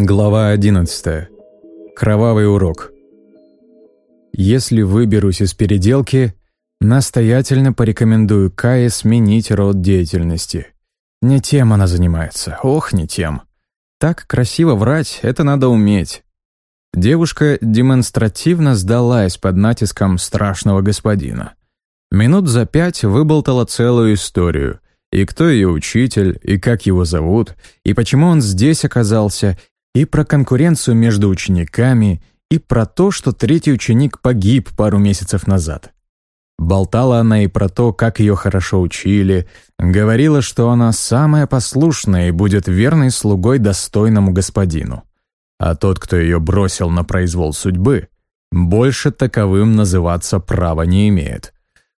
Глава 11. Кровавый урок. Если выберусь из переделки, настоятельно порекомендую Кае сменить род деятельности. Не тем она занимается, ох, не тем. Так красиво врать, это надо уметь. Девушка демонстративно сдалась под натиском страшного господина. Минут за пять выболтала целую историю. И кто ее учитель, и как его зовут, и почему он здесь оказался, и про конкуренцию между учениками, и про то, что третий ученик погиб пару месяцев назад. Болтала она и про то, как ее хорошо учили, говорила, что она самая послушная и будет верной слугой достойному господину. А тот, кто ее бросил на произвол судьбы, больше таковым называться права не имеет.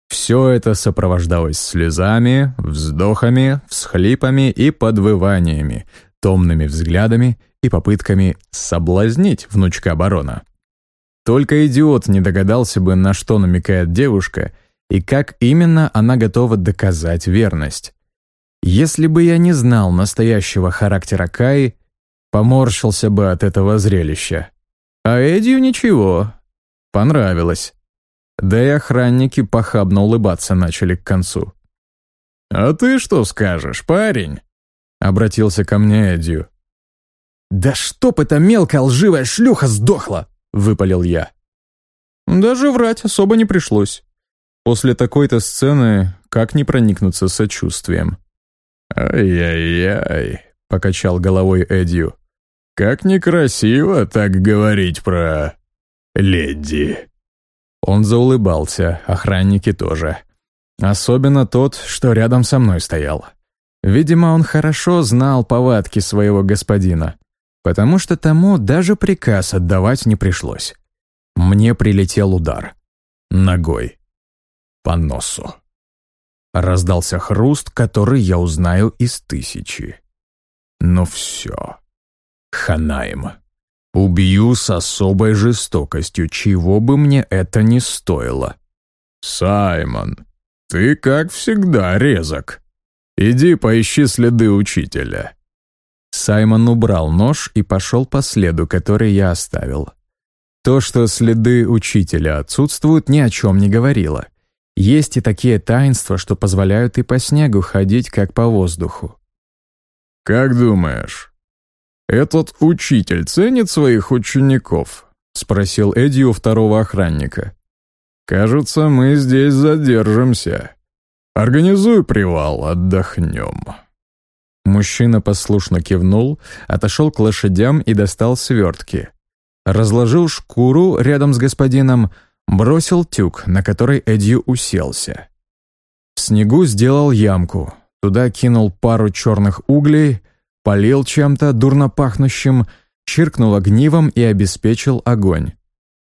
Все это сопровождалось слезами, вздохами, всхлипами и подвываниями, томными взглядами и попытками соблазнить внучка барона. Только идиот не догадался бы, на что намекает девушка и как именно она готова доказать верность. Если бы я не знал настоящего характера Каи, поморщился бы от этого зрелища. А Эдию ничего, понравилось. Да и охранники похабно улыбаться начали к концу. «А ты что скажешь, парень?» — обратился ко мне Эдью. «Да чтоб эта мелкая лживая шлюха сдохла!» — выпалил я. Даже врать особо не пришлось. После такой-то сцены как не проникнуться сочувствием? «Ай-яй-яй», — покачал головой Эдью. «Как некрасиво так говорить про... леди». Он заулыбался, охранники тоже. Особенно тот, что рядом со мной стоял. Видимо, он хорошо знал повадки своего господина, потому что тому даже приказ отдавать не пришлось. Мне прилетел удар. Ногой. По носу. Раздался хруст, который я узнаю из тысячи. Ну все. Ханаем. Убью с особой жестокостью, чего бы мне это ни стоило. «Саймон, ты, как всегда, резок. Иди поищи следы учителя». Саймон убрал нож и пошел по следу, который я оставил. То, что следы учителя отсутствуют, ни о чем не говорило. Есть и такие таинства, что позволяют и по снегу ходить, как по воздуху. «Как думаешь, «Этот учитель ценит своих учеников?» — спросил Эдди у второго охранника. «Кажется, мы здесь задержимся. Организуй привал, отдохнем». Мужчина послушно кивнул, отошел к лошадям и достал свертки. Разложил шкуру рядом с господином, бросил тюк, на который Эдди уселся. В снегу сделал ямку, туда кинул пару черных углей, полил чем-то дурно пахнущим, чиркнул огнивом и обеспечил огонь.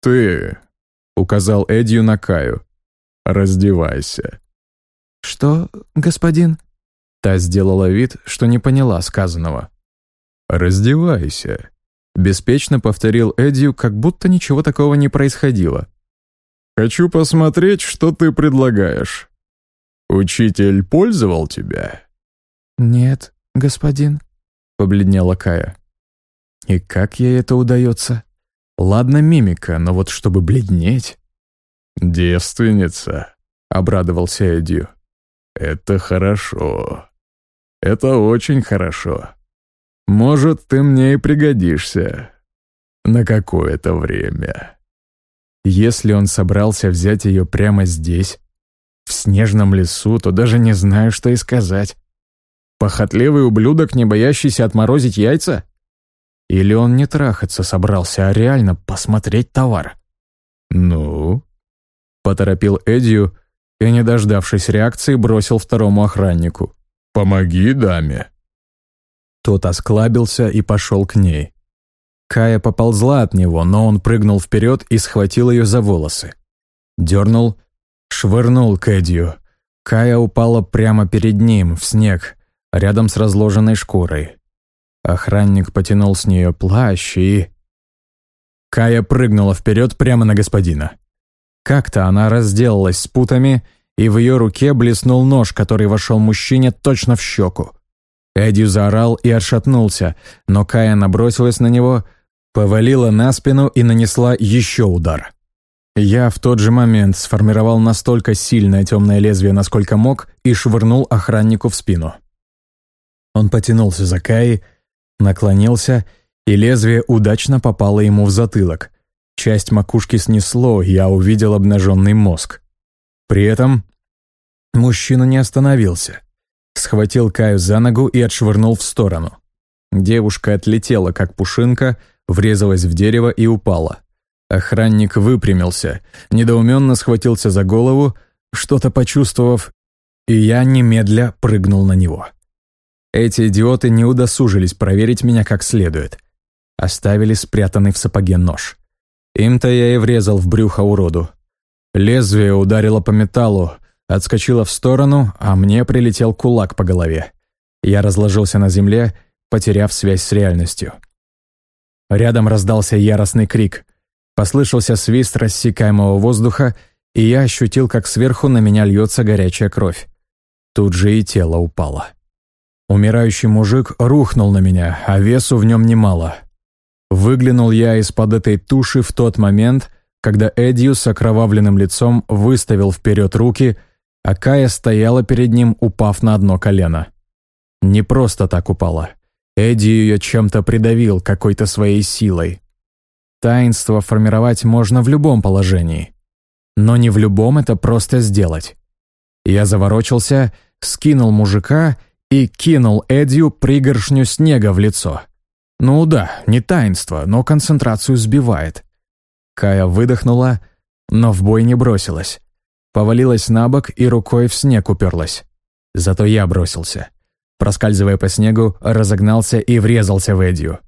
«Ты», — указал Эдью на Каю, — «раздевайся». «Что, господин?» Та сделала вид, что не поняла сказанного. «Раздевайся», — беспечно повторил Эдью, как будто ничего такого не происходило. «Хочу посмотреть, что ты предлагаешь. Учитель пользовал тебя?» «Нет, господин», побледнела Кая. И как ей это удается? Ладно, мимика, но вот чтобы бледнеть... «Девственница», — обрадовался Эдью. «Это хорошо. Это очень хорошо. Может, ты мне и пригодишься. На какое-то время». Если он собрался взять ее прямо здесь, в снежном лесу, то даже не знаю, что и сказать. Похотливый ублюдок, не боящийся отморозить яйца? Или он не трахаться собрался, а реально посмотреть товар? «Ну?» — поторопил Эдию и, не дождавшись реакции, бросил второму охраннику. «Помоги даме». Тот осклабился и пошел к ней. Кая поползла от него, но он прыгнул вперед и схватил ее за волосы. Дернул, швырнул к. Кая упала прямо перед ним, в снег, рядом с разложенной шкурой. Охранник потянул с нее плащ и... Кая прыгнула вперед прямо на господина. Как-то она разделалась с путами, и в ее руке блеснул нож, который вошел мужчине точно в щеку. Эдди заорал и отшатнулся, но Кая набросилась на него, повалила на спину и нанесла еще удар. Я в тот же момент сформировал настолько сильное темное лезвие, насколько мог, и швырнул охраннику в спину. Он потянулся за Каей, наклонился, и лезвие удачно попало ему в затылок. Часть макушки снесло, я увидел обнаженный мозг. При этом мужчина не остановился. Схватил Каю за ногу и отшвырнул в сторону. Девушка отлетела, как пушинка, врезалась в дерево и упала. Охранник выпрямился, недоуменно схватился за голову, что-то почувствовав, и я немедля прыгнул на него. Эти идиоты не удосужились проверить меня как следует. Оставили спрятанный в сапоге нож. Им-то я и врезал в брюхо уроду. Лезвие ударило по металлу, отскочило в сторону, а мне прилетел кулак по голове. Я разложился на земле, потеряв связь с реальностью. Рядом раздался яростный крик. Послышался свист рассекаемого воздуха, и я ощутил, как сверху на меня льется горячая кровь. Тут же и тело упало. Умирающий мужик рухнул на меня, а весу в нем немало. Выглянул я из-под этой туши в тот момент, когда Эдью с окровавленным лицом выставил вперед руки, а Кая стояла перед ним, упав на одно колено. Не просто так упала. Эдди ее чем-то придавил, какой-то своей силой. Таинство формировать можно в любом положении. Но не в любом это просто сделать. Я заворочился, скинул мужика и кинул Эдью пригоршню снега в лицо. Ну да, не таинство, но концентрацию сбивает. Кая выдохнула, но в бой не бросилась. Повалилась на бок и рукой в снег уперлась. Зато я бросился. Проскальзывая по снегу, разогнался и врезался в Эдью.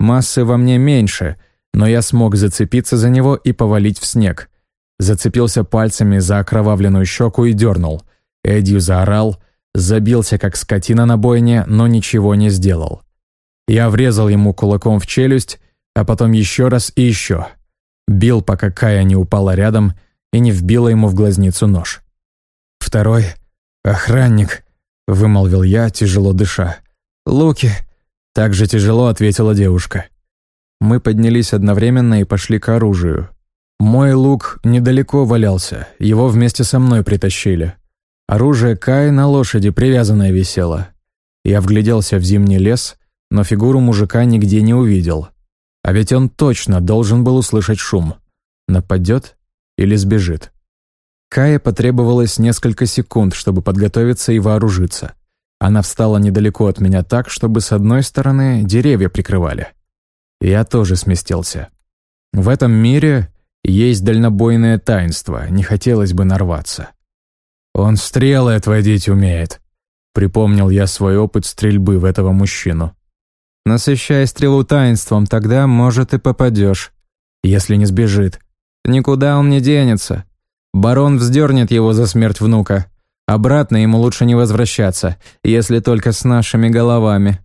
Массы во мне меньше — но я смог зацепиться за него и повалить в снег. Зацепился пальцами за окровавленную щеку и дернул. Эдью заорал, забился как скотина на бойне, но ничего не сделал. Я врезал ему кулаком в челюсть, а потом еще раз и еще. Бил, пока Кая не упала рядом и не вбила ему в глазницу нож. «Второй — охранник», — вымолвил я, тяжело дыша. «Луки», — так же тяжело ответила девушка. Мы поднялись одновременно и пошли к оружию. Мой лук недалеко валялся, его вместе со мной притащили. Оружие Кай на лошади привязанное висело. Я вгляделся в зимний лес, но фигуру мужика нигде не увидел. А ведь он точно должен был услышать шум. Нападет или сбежит? Кае потребовалось несколько секунд, чтобы подготовиться и вооружиться. Она встала недалеко от меня так, чтобы с одной стороны деревья прикрывали. Я тоже сместился. В этом мире есть дальнобойное таинство, не хотелось бы нарваться. «Он стрелы отводить умеет», — припомнил я свой опыт стрельбы в этого мужчину. «Насыщай стрелу таинством, тогда, может, и попадешь, если не сбежит. Никуда он не денется. Барон вздернет его за смерть внука. Обратно ему лучше не возвращаться, если только с нашими головами».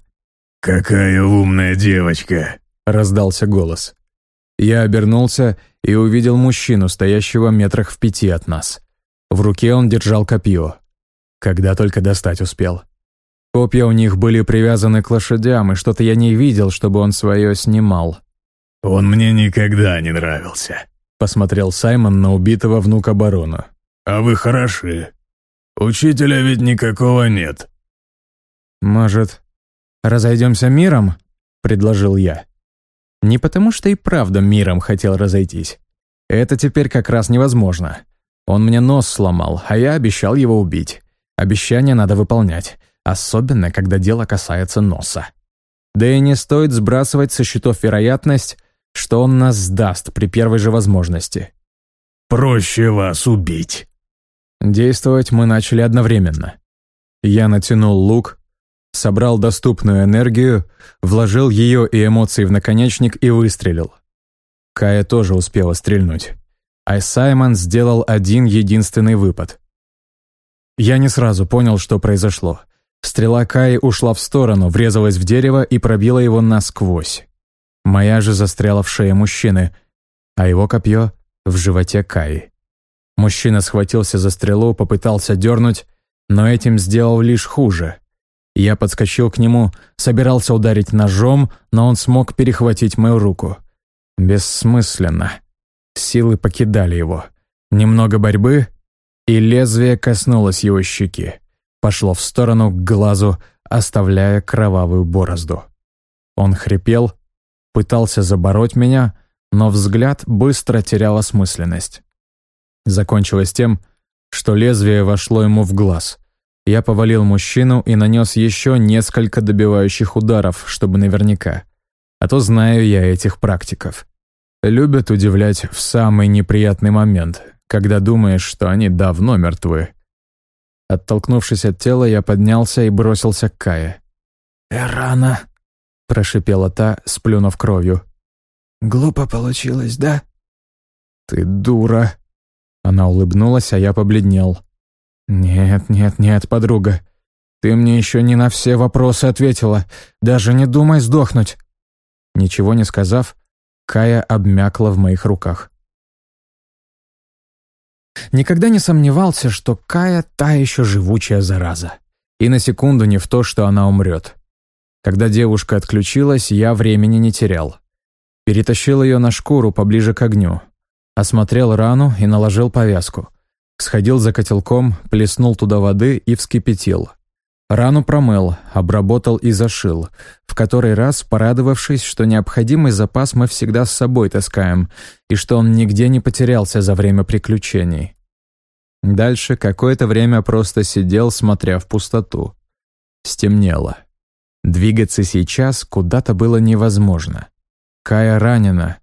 «Какая умная девочка!» раздался голос. Я обернулся и увидел мужчину, стоящего метрах в пяти от нас. В руке он держал копье. Когда только достать успел. Копья у них были привязаны к лошадям, и что-то я не видел, чтобы он свое снимал. «Он мне никогда не нравился», — посмотрел Саймон на убитого внука барона. «А вы хороши. Учителя ведь никакого нет». «Может, разойдемся миром?» — предложил я. Не потому, что и правда миром хотел разойтись. Это теперь как раз невозможно. Он мне нос сломал, а я обещал его убить. Обещание надо выполнять, особенно когда дело касается носа. Да и не стоит сбрасывать со счетов вероятность, что он нас сдаст при первой же возможности. «Проще вас убить». Действовать мы начали одновременно. Я натянул лук, собрал доступную энергию, вложил ее и эмоции в наконечник и выстрелил. Кая тоже успела стрельнуть. А Саймон сделал один единственный выпад. Я не сразу понял, что произошло. Стрела Каи ушла в сторону, врезалась в дерево и пробила его насквозь. Моя же застряла в шее мужчины, а его копье — в животе Каи. Мужчина схватился за стрелу, попытался дернуть, но этим сделал лишь хуже — Я подскочил к нему, собирался ударить ножом, но он смог перехватить мою руку. Бессмысленно. Силы покидали его. Немного борьбы, и лезвие коснулось его щеки. Пошло в сторону к глазу, оставляя кровавую борозду. Он хрипел, пытался забороть меня, но взгляд быстро терял осмысленность. Закончилось тем, что лезвие вошло ему в глаз. Я повалил мужчину и нанес еще несколько добивающих ударов, чтобы наверняка. А то знаю я этих практиков. Любят удивлять в самый неприятный момент, когда думаешь, что они давно мертвы. Оттолкнувшись от тела, я поднялся и бросился к Кае. «Эрана», — прошипела та, сплюнув кровью. «Глупо получилось, да?» «Ты дура!» Она улыбнулась, а я побледнел. «Нет, нет, нет, подруга. Ты мне еще не на все вопросы ответила. Даже не думай сдохнуть». Ничего не сказав, Кая обмякла в моих руках. Никогда не сомневался, что Кая — та еще живучая зараза. И на секунду не в то, что она умрет. Когда девушка отключилась, я времени не терял. Перетащил ее на шкуру поближе к огню. Осмотрел рану и наложил повязку. Сходил за котелком, плеснул туда воды и вскипятил. Рану промыл, обработал и зашил, в который раз порадовавшись, что необходимый запас мы всегда с собой таскаем, и что он нигде не потерялся за время приключений. Дальше какое-то время просто сидел, смотря в пустоту. Стемнело. Двигаться сейчас куда-то было невозможно. Кая ранена,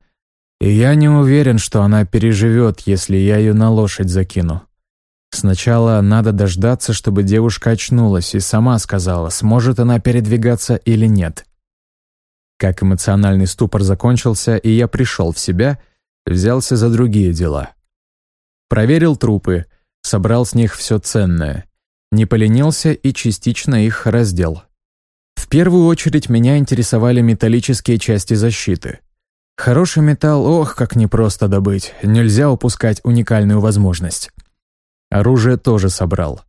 и я не уверен, что она переживет, если я ее на лошадь закину. Сначала надо дождаться, чтобы девушка очнулась и сама сказала, сможет она передвигаться или нет. Как эмоциональный ступор закончился, и я пришел в себя, взялся за другие дела. Проверил трупы, собрал с них все ценное. Не поленился и частично их раздел. В первую очередь меня интересовали металлические части защиты. Хороший металл, ох, как непросто добыть, нельзя упускать уникальную возможность. Оружие тоже собрал.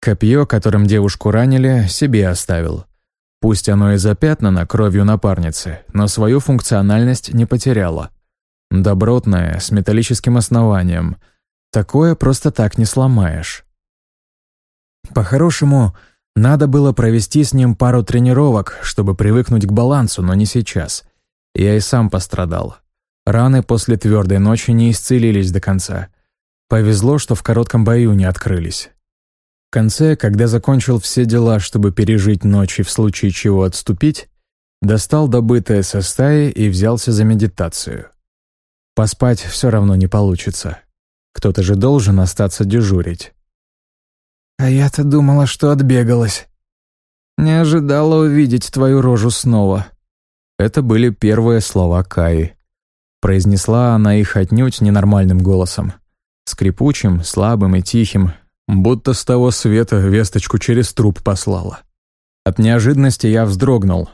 Копье, которым девушку ранили, себе оставил. Пусть оно и запятнано кровью напарницы, но свою функциональность не потеряло. Добротное, с металлическим основанием. Такое просто так не сломаешь. По-хорошему, надо было провести с ним пару тренировок, чтобы привыкнуть к балансу, но не сейчас. Я и сам пострадал. Раны после твердой ночи не исцелились до конца. Повезло, что в коротком бою не открылись. В конце, когда закончил все дела, чтобы пережить ночь и в случае чего отступить, достал добытое со стаи и взялся за медитацию. Поспать все равно не получится. Кто-то же должен остаться дежурить. «А я-то думала, что отбегалась. Не ожидала увидеть твою рожу снова». Это были первые слова Каи. Произнесла она их отнюдь ненормальным голосом скрипучим, слабым и тихим, будто с того света весточку через труп послала. От неожиданности я вздрогнул.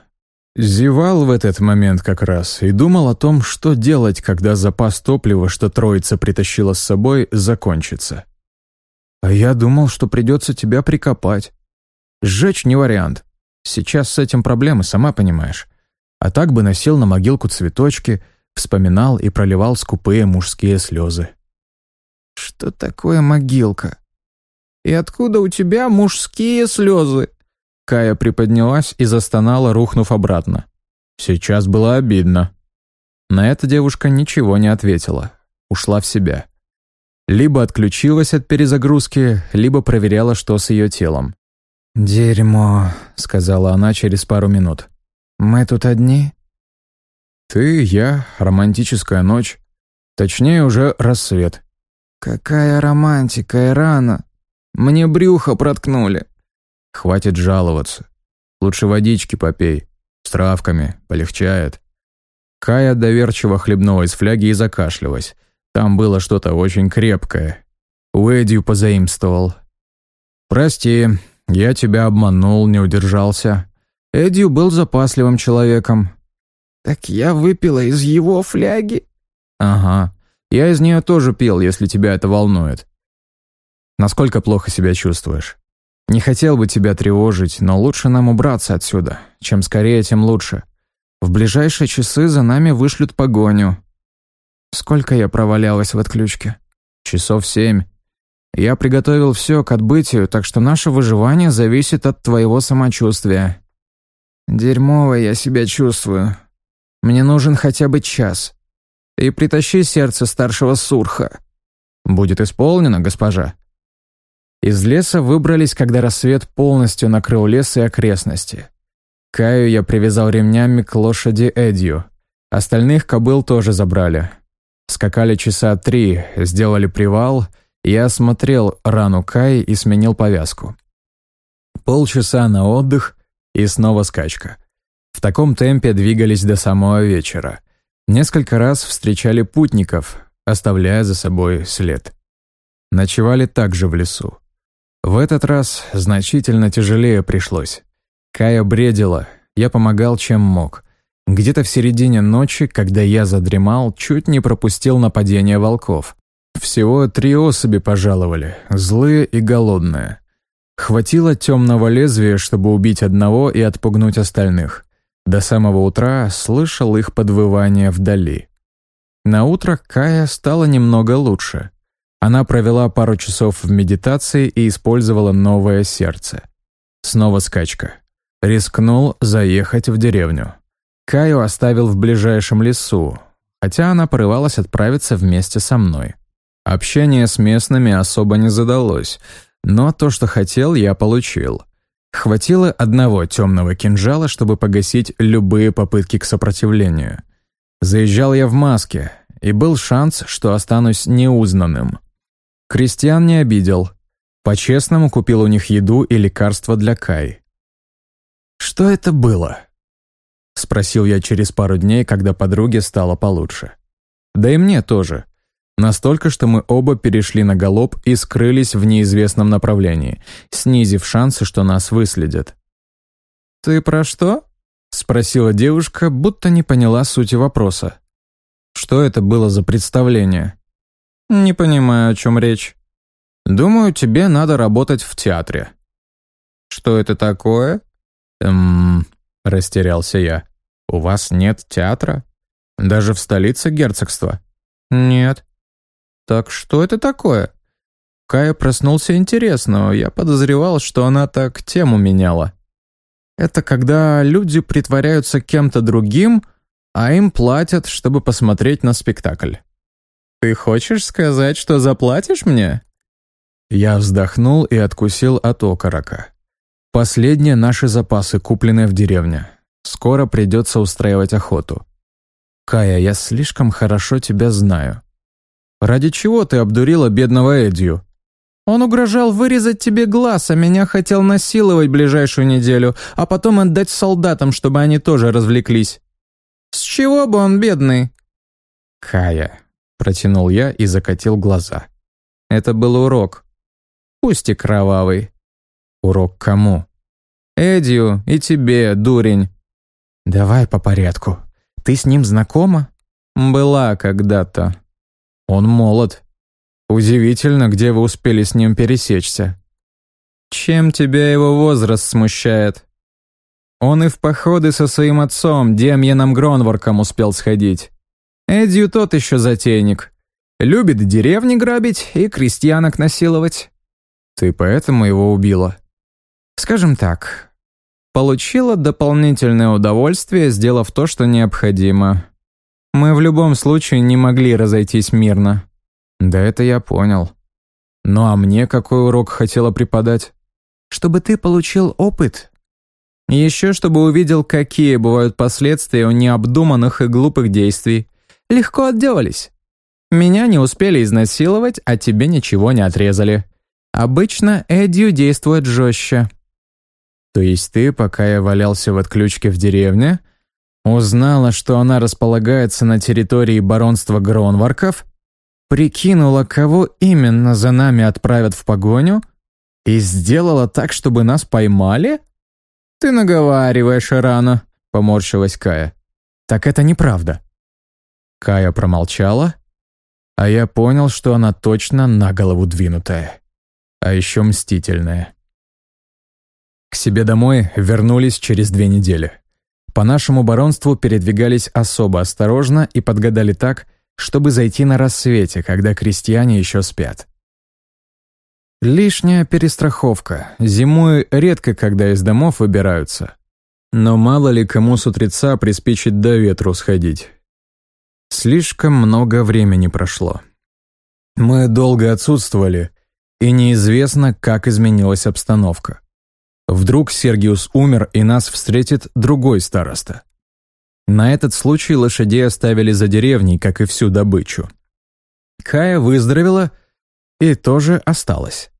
Зевал в этот момент как раз и думал о том, что делать, когда запас топлива, что троица притащила с собой, закончится. А я думал, что придется тебя прикопать. Сжечь не вариант. Сейчас с этим проблемы, сама понимаешь. А так бы носил на могилку цветочки, вспоминал и проливал скупые мужские слезы. Что такое могилка? И откуда у тебя мужские слезы? Кая приподнялась и застонала, рухнув обратно. Сейчас было обидно. На это девушка ничего не ответила. Ушла в себя. Либо отключилась от перезагрузки, либо проверяла, что с ее телом. «Дерьмо», — сказала она через пару минут. «Мы тут одни?» «Ты, я, романтическая ночь. Точнее, уже рассвет. «Какая романтика, Ирана! Мне брюхо проткнули!» «Хватит жаловаться. Лучше водички попей. С травками. Полегчает». Кая доверчиво хлебнула из фляги и закашлялась. Там было что-то очень крепкое. У Эдью позаимствовал. «Прости, я тебя обманул, не удержался. Эдью был запасливым человеком». «Так я выпила из его фляги?» «Ага. Я из нее тоже пил, если тебя это волнует. Насколько плохо себя чувствуешь? Не хотел бы тебя тревожить, но лучше нам убраться отсюда. Чем скорее, тем лучше. В ближайшие часы за нами вышлют погоню. Сколько я провалялась в отключке? Часов семь. Я приготовил все к отбытию, так что наше выживание зависит от твоего самочувствия. Дерьмово я себя чувствую. Мне нужен хотя бы час. И притащи сердце старшего Сурха. Будет исполнено, госпожа. Из леса выбрались, когда рассвет полностью накрыл лес и окрестности. Каю я привязал ремнями к лошади Эдью. Остальных кобыл тоже забрали. Скакали часа три, сделали привал, я осмотрел рану Каи и сменил повязку. Полчаса на отдых и снова скачка. В таком темпе двигались до самого вечера. Несколько раз встречали путников, оставляя за собой след. Ночевали также в лесу. В этот раз значительно тяжелее пришлось. Кая бредила, я помогал чем мог. Где-то в середине ночи, когда я задремал, чуть не пропустил нападение волков. Всего три особи пожаловали, злые и голодные. Хватило темного лезвия, чтобы убить одного и отпугнуть остальных. До самого утра слышал их подвывание вдали. На утро Кая стала немного лучше. Она провела пару часов в медитации и использовала новое сердце. Снова скачка. Рискнул заехать в деревню. Каю оставил в ближайшем лесу, хотя она порывалась отправиться вместе со мной. Общение с местными особо не задалось, но то, что хотел, я получил. Хватило одного темного кинжала, чтобы погасить любые попытки к сопротивлению. Заезжал я в маске, и был шанс, что останусь неузнанным. Крестьян не обидел. По-честному купил у них еду и лекарства для Кай. «Что это было?» — спросил я через пару дней, когда подруге стало получше. Да и мне тоже. Настолько, что мы оба перешли на галоп и скрылись в неизвестном направлении, снизив шансы, что нас выследят. «Ты про что?» — спросила девушка, будто не поняла сути вопроса. «Что это было за представление?» «Не понимаю, о чем речь. Думаю, тебе надо работать в театре». «Что это такое?» «Эм...» — растерялся я. «У вас нет театра? Даже в столице герцогства?» «Нет». «Так что это такое?» Кая проснулся интересно, я подозревал, что она так тему меняла. Это когда люди притворяются кем-то другим, а им платят, чтобы посмотреть на спектакль. «Ты хочешь сказать, что заплатишь мне?» Я вздохнул и откусил от окорока. Последние наши запасы, купленные в деревне. Скоро придется устраивать охоту. Кая, я слишком хорошо тебя знаю. Ради чего ты обдурила бедного Эдью? Он угрожал вырезать тебе глаз, а меня хотел насиловать ближайшую неделю, а потом отдать солдатам, чтобы они тоже развлеклись. С чего бы он бедный? Кая, протянул я и закатил глаза. Это был урок. Пусть и кровавый. Урок кому? Эдью и тебе, дурень. «Давай по порядку. Ты с ним знакома?» «Была когда-то. Он молод. Удивительно, где вы успели с ним пересечься». «Чем тебя его возраст смущает?» Он и в походы со своим отцом, Демьяном Гронворком, успел сходить. Эдью тот еще затейник. Любит деревни грабить и крестьянок насиловать. Ты поэтому его убила? Скажем так, Получила дополнительное удовольствие, сделав то, что необходимо. Мы в любом случае не могли разойтись мирно. Да это я понял. Ну а мне какой урок хотела преподать? Чтобы ты получил опыт. Еще чтобы увидел, какие бывают последствия у необдуманных и глупых действий. Легко отделались. Меня не успели изнасиловать, а тебе ничего не отрезали. Обычно Эдью действует жестче. То есть ты, пока я валялся в отключке в деревне, узнала, что она располагается на территории баронства Гронварков, прикинула, кого именно за нами отправят в погоню и сделала так, чтобы нас поймали? Ты наговариваешь, рано, поморщилась Кая. Так это неправда. Кая промолчала, а я понял, что она точно на голову двинутая, а еще мстительная. К себе домой вернулись через две недели. По нашему баронству передвигались особо осторожно и подгадали так, чтобы зайти на рассвете, когда крестьяне еще спят. Лишняя перестраховка. Зимой редко когда из домов выбираются. Но мало ли кому с утреца приспичит до ветру сходить. Слишком много времени прошло. Мы долго отсутствовали, и неизвестно, как изменилась обстановка. Вдруг Сергиус умер, и нас встретит другой староста. На этот случай лошадей оставили за деревней, как и всю добычу. Кая выздоровела и тоже осталась.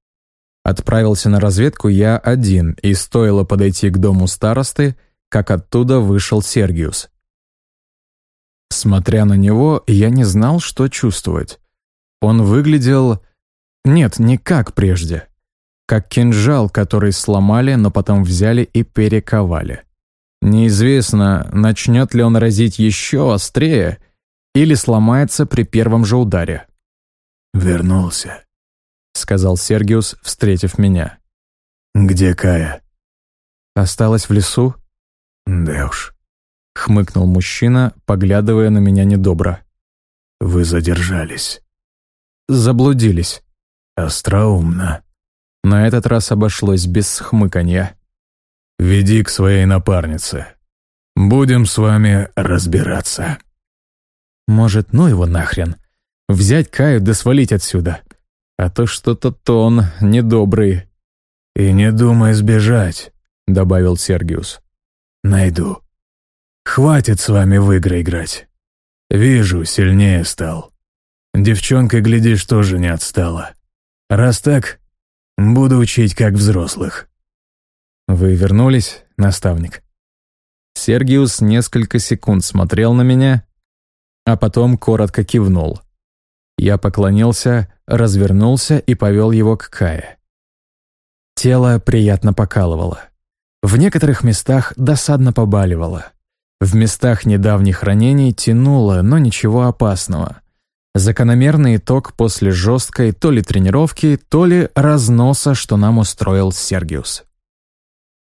Отправился на разведку я один, и стоило подойти к дому старосты, как оттуда вышел Сергиус. Смотря на него, я не знал, что чувствовать. Он выглядел... Нет, не как прежде. Как кинжал, который сломали, но потом взяли и перековали. Неизвестно, начнет ли он разить еще острее или сломается при первом же ударе. «Вернулся», — сказал Сергиус, встретив меня. «Где Кая?» «Осталась в лесу?» «Да уж», — хмыкнул мужчина, поглядывая на меня недобро. «Вы задержались». «Заблудились». «Остроумно». На этот раз обошлось без хмыканья. «Веди к своей напарнице. Будем с вами разбираться». «Может, ну его нахрен? Взять Каю да свалить отсюда. А то что-то тон недобрый». «И не думай сбежать», — добавил Сергиус. «Найду. Хватит с вами в игры играть. Вижу, сильнее стал. Девчонка, глядишь, тоже не отстала. Раз так, буду учить как взрослых». «Вы вернулись, наставник?» Сергиус несколько секунд смотрел на меня, а потом коротко кивнул. Я поклонился, развернулся и повел его к Кае. Тело приятно покалывало. В некоторых местах досадно побаливало. В местах недавних ранений тянуло, но ничего опасного. Закономерный итог после жесткой то ли тренировки, то ли разноса, что нам устроил Сергиус.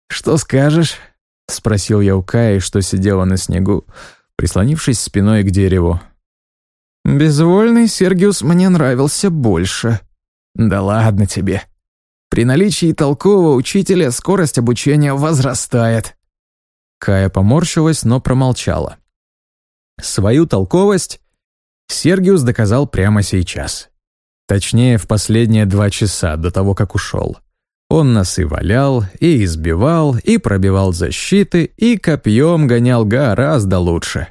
«Что скажешь?» — спросил я у Каи, что сидела на снегу, прислонившись спиной к дереву. «Безвольный Сергиус мне нравился больше». «Да ладно тебе. При наличии толкового учителя скорость обучения возрастает». Кая поморщилась, но промолчала. Свою толковость Сергиус доказал прямо сейчас. Точнее, в последние два часа до того, как ушел. Он нас и валял, и избивал, и пробивал защиты, и копьем гонял гораздо лучше.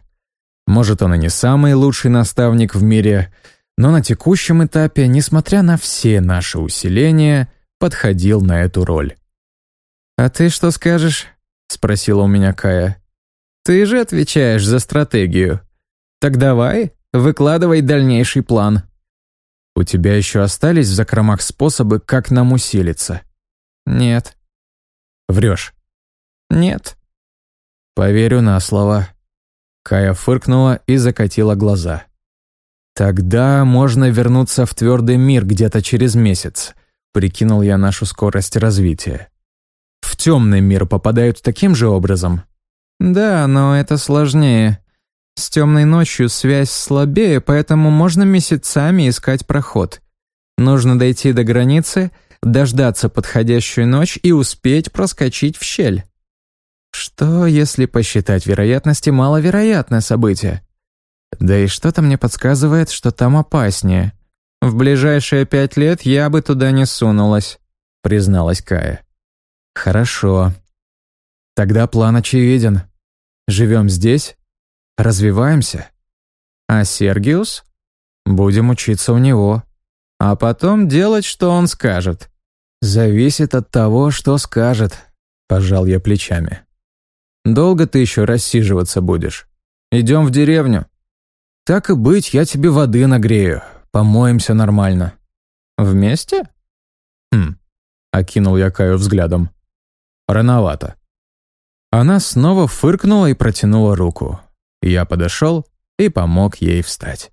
Может, он и не самый лучший наставник в мире, но на текущем этапе, несмотря на все наши усиления, подходил на эту роль. «А ты что скажешь?» — спросила у меня Кая. «Ты же отвечаешь за стратегию. Так давай, выкладывай дальнейший план». «У тебя еще остались в закромах способы, как нам усилиться?» «Нет». «Врешь?» «Нет». «Поверю на слово». Кая фыркнула и закатила глаза. «Тогда можно вернуться в твердый мир где-то через месяц», прикинул я нашу скорость развития. «В темный мир попадают таким же образом?» «Да, но это сложнее. С темной ночью связь слабее, поэтому можно месяцами искать проход. Нужно дойти до границы — дождаться подходящую ночь и успеть проскочить в щель. Что, если посчитать вероятности маловероятное событие? Да и что-то мне подсказывает, что там опаснее. В ближайшие пять лет я бы туда не сунулась, призналась Кая. Хорошо. Тогда план очевиден. Живем здесь, развиваемся. А Сергиус? Будем учиться у него а потом делать, что он скажет. Зависит от того, что скажет, пожал я плечами. Долго ты еще рассиживаться будешь? Идем в деревню. Так и быть, я тебе воды нагрею, помоемся нормально. Вместе? Хм, окинул я Каю взглядом. Рановато. Она снова фыркнула и протянула руку. Я подошел и помог ей встать.